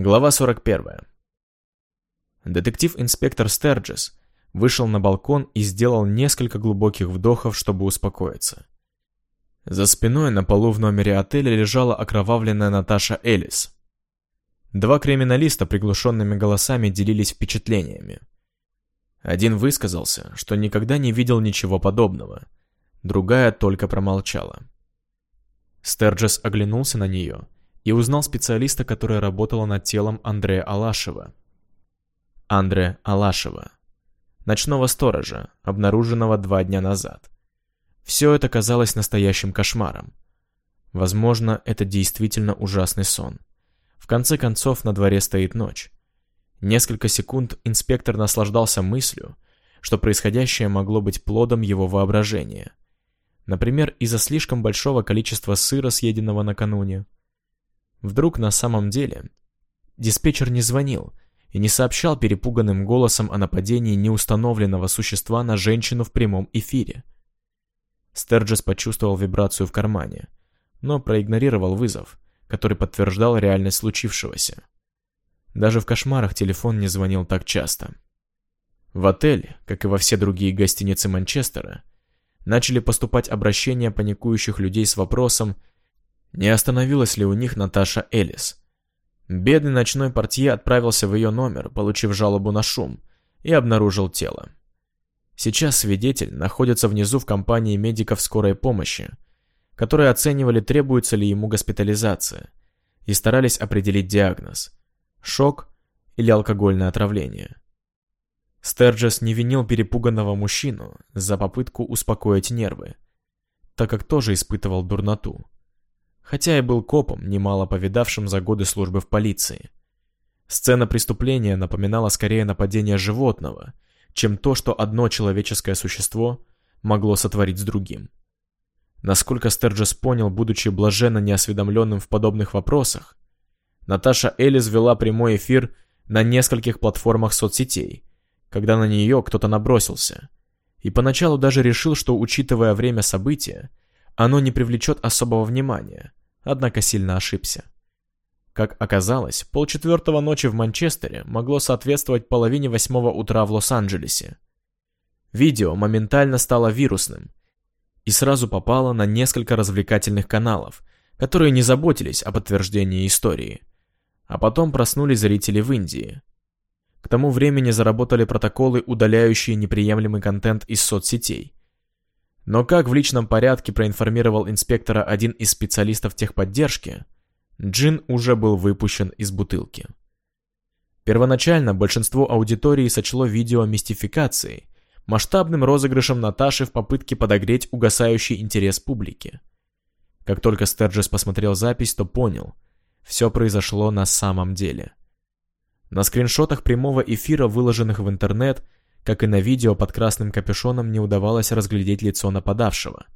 Глава 41. Детектив-инспектор Стерджес вышел на балкон и сделал несколько глубоких вдохов, чтобы успокоиться. За спиной на полу в номере отеля лежала окровавленная Наташа Элис. Два криминалиста приглушенными голосами делились впечатлениями. Один высказался, что никогда не видел ничего подобного, другая только промолчала. Стерджес оглянулся на нее и узнал специалиста, которая работала над телом Андрея Алашева. Андре Алашева. Ночного сторожа, обнаруженного два дня назад. Все это казалось настоящим кошмаром. Возможно, это действительно ужасный сон. В конце концов, на дворе стоит ночь. Несколько секунд инспектор наслаждался мыслью, что происходящее могло быть плодом его воображения. Например, из-за слишком большого количества сыра, съеденного накануне, Вдруг на самом деле диспетчер не звонил и не сообщал перепуганным голосом о нападении неустановленного существа на женщину в прямом эфире. Стерджес почувствовал вибрацию в кармане, но проигнорировал вызов, который подтверждал реальность случившегося. Даже в кошмарах телефон не звонил так часто. В отель, как и во все другие гостиницы Манчестера, начали поступать обращения паникующих людей с вопросом, не остановилась ли у них Наташа Элис. Бедный ночной портье отправился в ее номер, получив жалобу на шум, и обнаружил тело. Сейчас свидетель находится внизу в компании медиков скорой помощи, которые оценивали, требуется ли ему госпитализация, и старались определить диагноз – шок или алкогольное отравление. Стерджес не винил перепуганного мужчину за попытку успокоить нервы, так как тоже испытывал дурноту хотя и был копом, немало повидавшим за годы службы в полиции. Сцена преступления напоминала скорее нападение животного, чем то, что одно человеческое существо могло сотворить с другим. Насколько Стерджес понял, будучи блаженно неосведомленным в подобных вопросах, Наташа Элис вела прямой эфир на нескольких платформах соцсетей, когда на нее кто-то набросился, и поначалу даже решил, что, учитывая время события, оно не привлечет особого внимания, однако сильно ошибся. Как оказалось, полчетвертого ночи в Манчестере могло соответствовать половине восьмого утра в Лос-Анджелесе. Видео моментально стало вирусным и сразу попало на несколько развлекательных каналов, которые не заботились о подтверждении истории. А потом проснулись зрители в Индии. К тому времени заработали протоколы, удаляющие неприемлемый контент из соцсетей. Но как в личном порядке проинформировал инспектора один из специалистов техподдержки, джин уже был выпущен из бутылки. Первоначально большинство аудитории сочло видео мистификацией, масштабным розыгрышем Наташи в попытке подогреть угасающий интерес публики. Как только Стерджес посмотрел запись, то понял, все произошло на самом деле. На скриншотах прямого эфира, выложенных в интернет, как и на видео под красным капюшоном не удавалось разглядеть лицо нападавшего,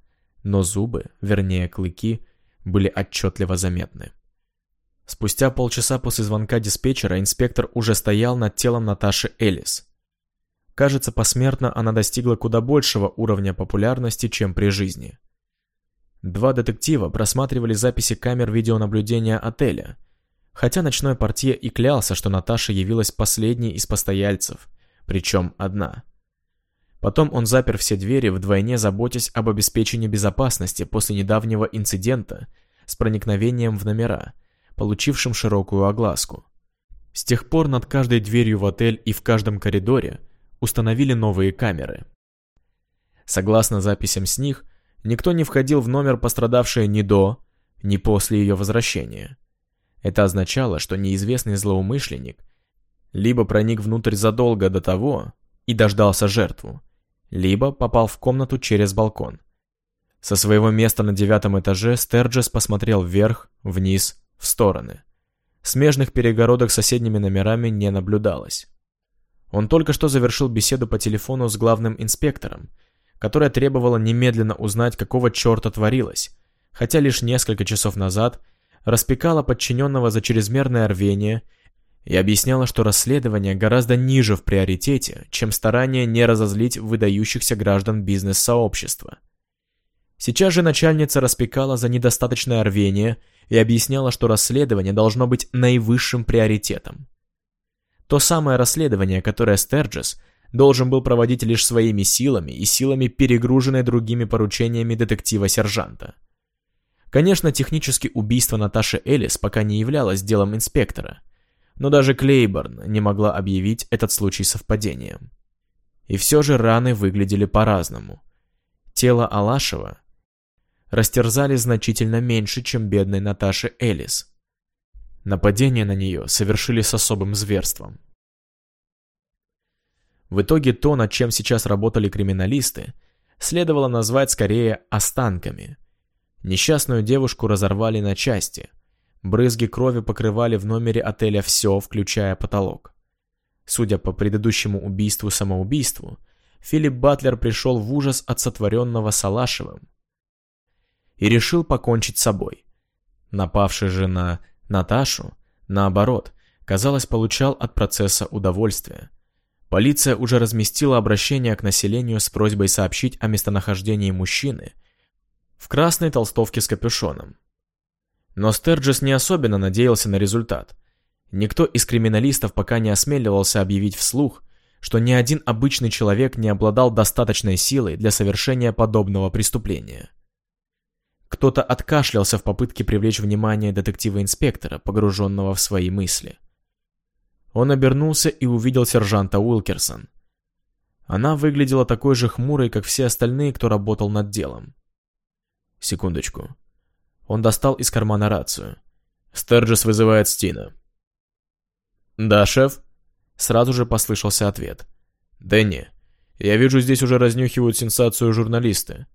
но зубы, вернее клыки, были отчетливо заметны. Спустя полчаса после звонка диспетчера инспектор уже стоял над телом Наташи Элис. Кажется, посмертно она достигла куда большего уровня популярности, чем при жизни. Два детектива просматривали записи камер видеонаблюдения отеля, хотя ночной портье и клялся, что Наташа явилась последней из постояльцев – причем одна. Потом он запер все двери, вдвойне заботясь об обеспечении безопасности после недавнего инцидента с проникновением в номера, получившим широкую огласку. С тех пор над каждой дверью в отель и в каждом коридоре установили новые камеры. Согласно записям с них, никто не входил в номер пострадавшей ни до, ни после ее возвращения. Это означало, что неизвестный злоумышленник либо проник внутрь задолго до того и дождался жертву, либо попал в комнату через балкон. Со своего места на девятом этаже Стерджес посмотрел вверх, вниз, в стороны. Смежных перегородок с соседними номерами не наблюдалось. Он только что завершил беседу по телефону с главным инспектором, которая требовала немедленно узнать, какого черта творилось, хотя лишь несколько часов назад распекала подчиненного за чрезмерное рвение и объясняла, что расследование гораздо ниже в приоритете, чем старание не разозлить выдающихся граждан бизнес-сообщества. Сейчас же начальница распекала за недостаточное рвение и объясняла, что расследование должно быть наивысшим приоритетом. То самое расследование, которое Стерджес должен был проводить лишь своими силами и силами, перегруженной другими поручениями детектива-сержанта. Конечно, технически убийство Наташи Элис пока не являлось делом инспектора, но даже Клейборн не могла объявить этот случай совпадением. И все же раны выглядели по-разному. Тело Алашева растерзали значительно меньше, чем бедной Наташи Элис. Нападение на нее совершили с особым зверством. В итоге то, над чем сейчас работали криминалисты, следовало назвать скорее останками. Несчастную девушку разорвали на части. Брызги крови покрывали в номере отеля все, включая потолок. Судя по предыдущему убийству-самоубийству, Филипп Батлер пришел в ужас от сотворенного Салашевым и решил покончить с собой. Напавший же на Наташу, наоборот, казалось, получал от процесса удовольствие. Полиция уже разместила обращение к населению с просьбой сообщить о местонахождении мужчины в красной толстовке с капюшоном. Но Стерджес не особенно надеялся на результат. Никто из криминалистов пока не осмеливался объявить вслух, что ни один обычный человек не обладал достаточной силой для совершения подобного преступления. Кто-то откашлялся в попытке привлечь внимание детектива-инспектора, погруженного в свои мысли. Он обернулся и увидел сержанта Уилкерсон. Она выглядела такой же хмурой, как все остальные, кто работал над делом. Секундочку. Он достал из кармана рацию. Стерджес вызывает Стина. «Да, шеф?» Сразу же послышался ответ. «Дэнни, я вижу, здесь уже разнюхивают сенсацию журналисты.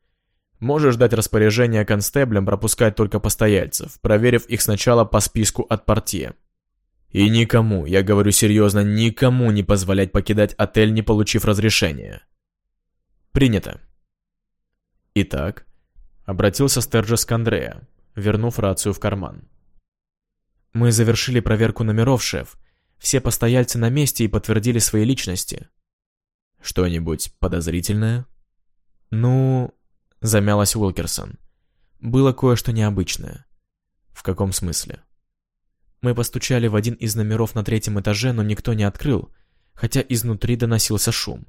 Можешь дать распоряжение констеблям пропускать только постояльцев, проверив их сначала по списку от портье. И никому, я говорю серьезно, никому не позволять покидать отель, не получив разрешения. Принято. Итак, обратился Стерджес к Андрея, вернув рацию в карман. Мы завершили проверку номеров, шеф. Все постояльцы на месте и подтвердили свои личности. Что-нибудь подозрительное? Ну, Замялась Уилкерсон. Было кое-что необычное. В каком смысле? Мы постучали в один из номеров на третьем этаже, но никто не открыл, хотя изнутри доносился шум.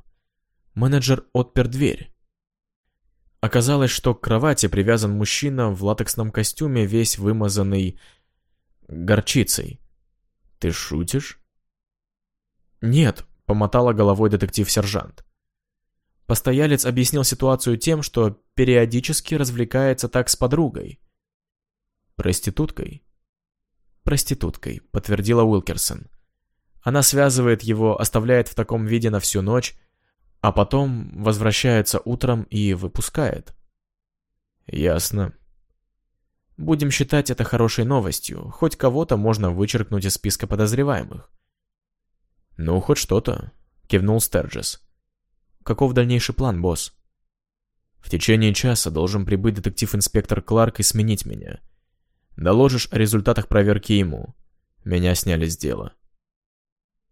Менеджер отпер дверь. Оказалось, что к кровати привязан мужчина в латексном костюме, весь вымазанный горчицей. «Ты шутишь?» «Нет», — помотала головой детектив-сержант. Постоялец объяснил ситуацию тем, что периодически развлекается так с подругой. Проституткой? Проституткой, подтвердила Уилкерсон. Она связывает его, оставляет в таком виде на всю ночь, а потом возвращается утром и выпускает. Ясно. Будем считать это хорошей новостью, хоть кого-то можно вычеркнуть из списка подозреваемых. Ну, хоть что-то, кивнул Стерджес. Каков дальнейший план, босс? В течение часа должен прибыть детектив-инспектор Кларк и сменить меня. Доложишь о результатах проверки ему. Меня сняли с дела.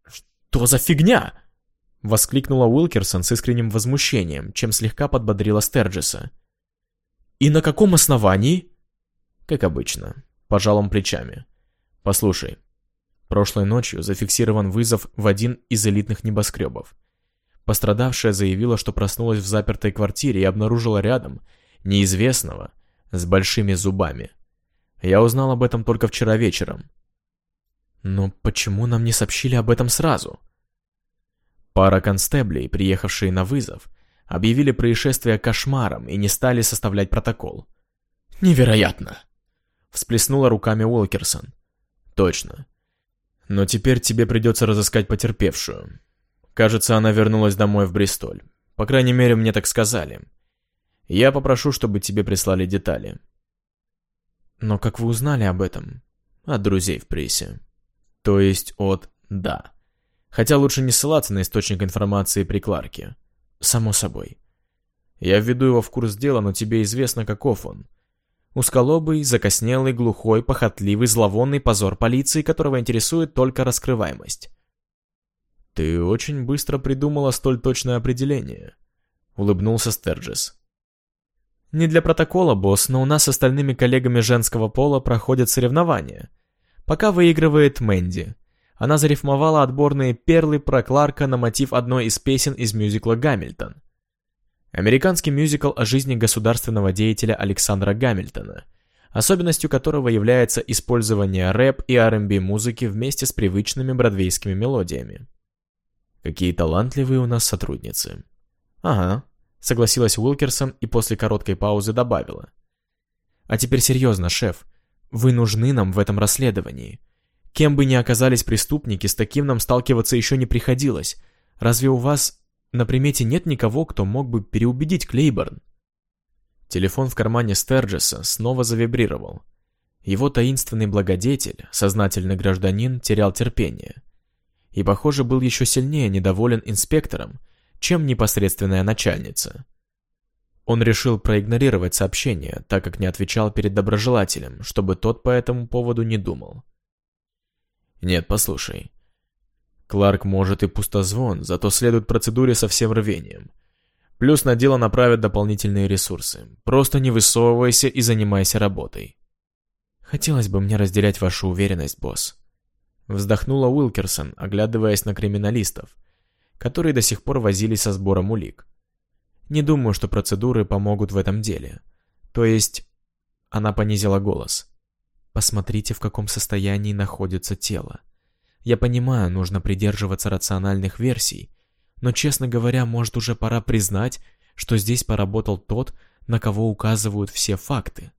«Что за фигня?» Воскликнула Уилкерсон с искренним возмущением, чем слегка подбодрила Стерджеса. «И на каком основании?» «Как обычно, пожалом плечами. Послушай, прошлой ночью зафиксирован вызов в один из элитных небоскребов. Пострадавшая заявила, что проснулась в запертой квартире и обнаружила рядом неизвестного с большими зубами. Я узнал об этом только вчера вечером. Но почему нам не сообщили об этом сразу? Пара констеблей, приехавшие на вызов, объявили происшествие кошмаром и не стали составлять протокол. «Невероятно!» — всплеснула руками Уолкерсон. «Точно. Но теперь тебе придется разыскать потерпевшую. Кажется, она вернулась домой в Бристоль. По крайней мере, мне так сказали. Я попрошу, чтобы тебе прислали детали. Но как вы узнали об этом? От друзей в прессе. То есть от «да». Хотя лучше не ссылаться на источник информации при Кларке. Само собой. Я введу его в курс дела, но тебе известно, каков он. Узколобый, закоснелый, глухой, похотливый, зловонный позор полиции, которого интересует только раскрываемость. «Ты очень быстро придумала столь точное определение», — улыбнулся Стерджис. Не для протокола, босс, но у нас с остальными коллегами женского пола проходят соревнования. Пока выигрывает Мэнди. Она зарифмовала отборные перлы про Кларка на мотив одной из песен из мюзикла «Гамильтон». Американский мюзикл о жизни государственного деятеля Александра Гамильтона, особенностью которого является использование рэп и R&B музыки вместе с привычными бродвейскими мелодиями. Какие талантливые у нас сотрудницы. Ага, согласилась Уилкерсон и после короткой паузы добавила. А теперь серьезно, шеф. Вы нужны нам в этом расследовании. Кем бы ни оказались преступники, с таким нам сталкиваться еще не приходилось. Разве у вас на примете нет никого, кто мог бы переубедить Клейборн? Телефон в кармане Стерджеса снова завибрировал. Его таинственный благодетель, сознательный гражданин, терял терпение. И, похоже, был еще сильнее недоволен инспектором, чем непосредственная начальница. Он решил проигнорировать сообщение, так как не отвечал перед доброжелателем, чтобы тот по этому поводу не думал. Нет, послушай. Кларк может и пустозвон, зато следует процедуре со всем рвением. Плюс на дело направят дополнительные ресурсы. Просто не высовывайся и занимайся работой. Хотелось бы мне разделять вашу уверенность, босс. Вздохнула Уилкерсон, оглядываясь на криминалистов, которые до сих пор возились со сбором улик. Не думаю, что процедуры помогут в этом деле. То есть... Она понизила голос. Посмотрите, в каком состоянии находится тело. Я понимаю, нужно придерживаться рациональных версий, но, честно говоря, может уже пора признать, что здесь поработал тот, на кого указывают все факты.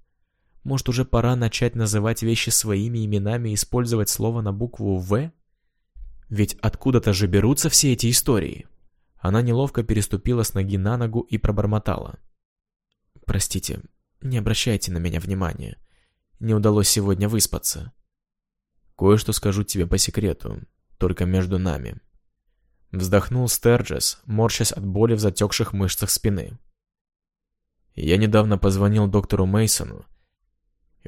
Может уже пора начать называть вещи своими именами и использовать слово на букву «В»? Ведь откуда-то же берутся все эти истории. Она неловко переступила с ноги на ногу и пробормотала. «Простите, не обращайте на меня внимания не удалось сегодня выспаться. Кое-что скажу тебе по секрету, только между нами. Вздохнул Стерджес, морщась от боли в затекших мышцах спины. Я недавно позвонил доктору Мейсону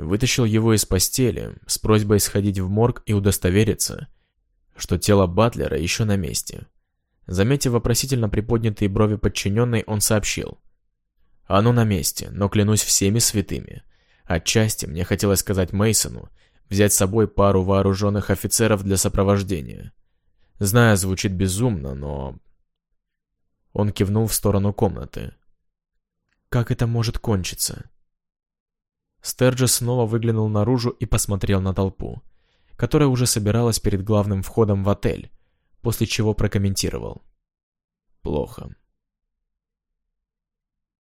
вытащил его из постели с просьбой сходить в морг и удостовериться, что тело Батлера еще на месте. Заметив вопросительно приподнятые брови подчиненной, он сообщил. «Оно на месте, но клянусь всеми святыми. Отчасти мне хотелось сказать Мейсону взять с собой пару вооруженных офицеров для сопровождения. Знаю, звучит безумно, но... Он кивнул в сторону комнаты. Как это может кончиться? Стерджес снова выглянул наружу и посмотрел на толпу, которая уже собиралась перед главным входом в отель, после чего прокомментировал. Плохо.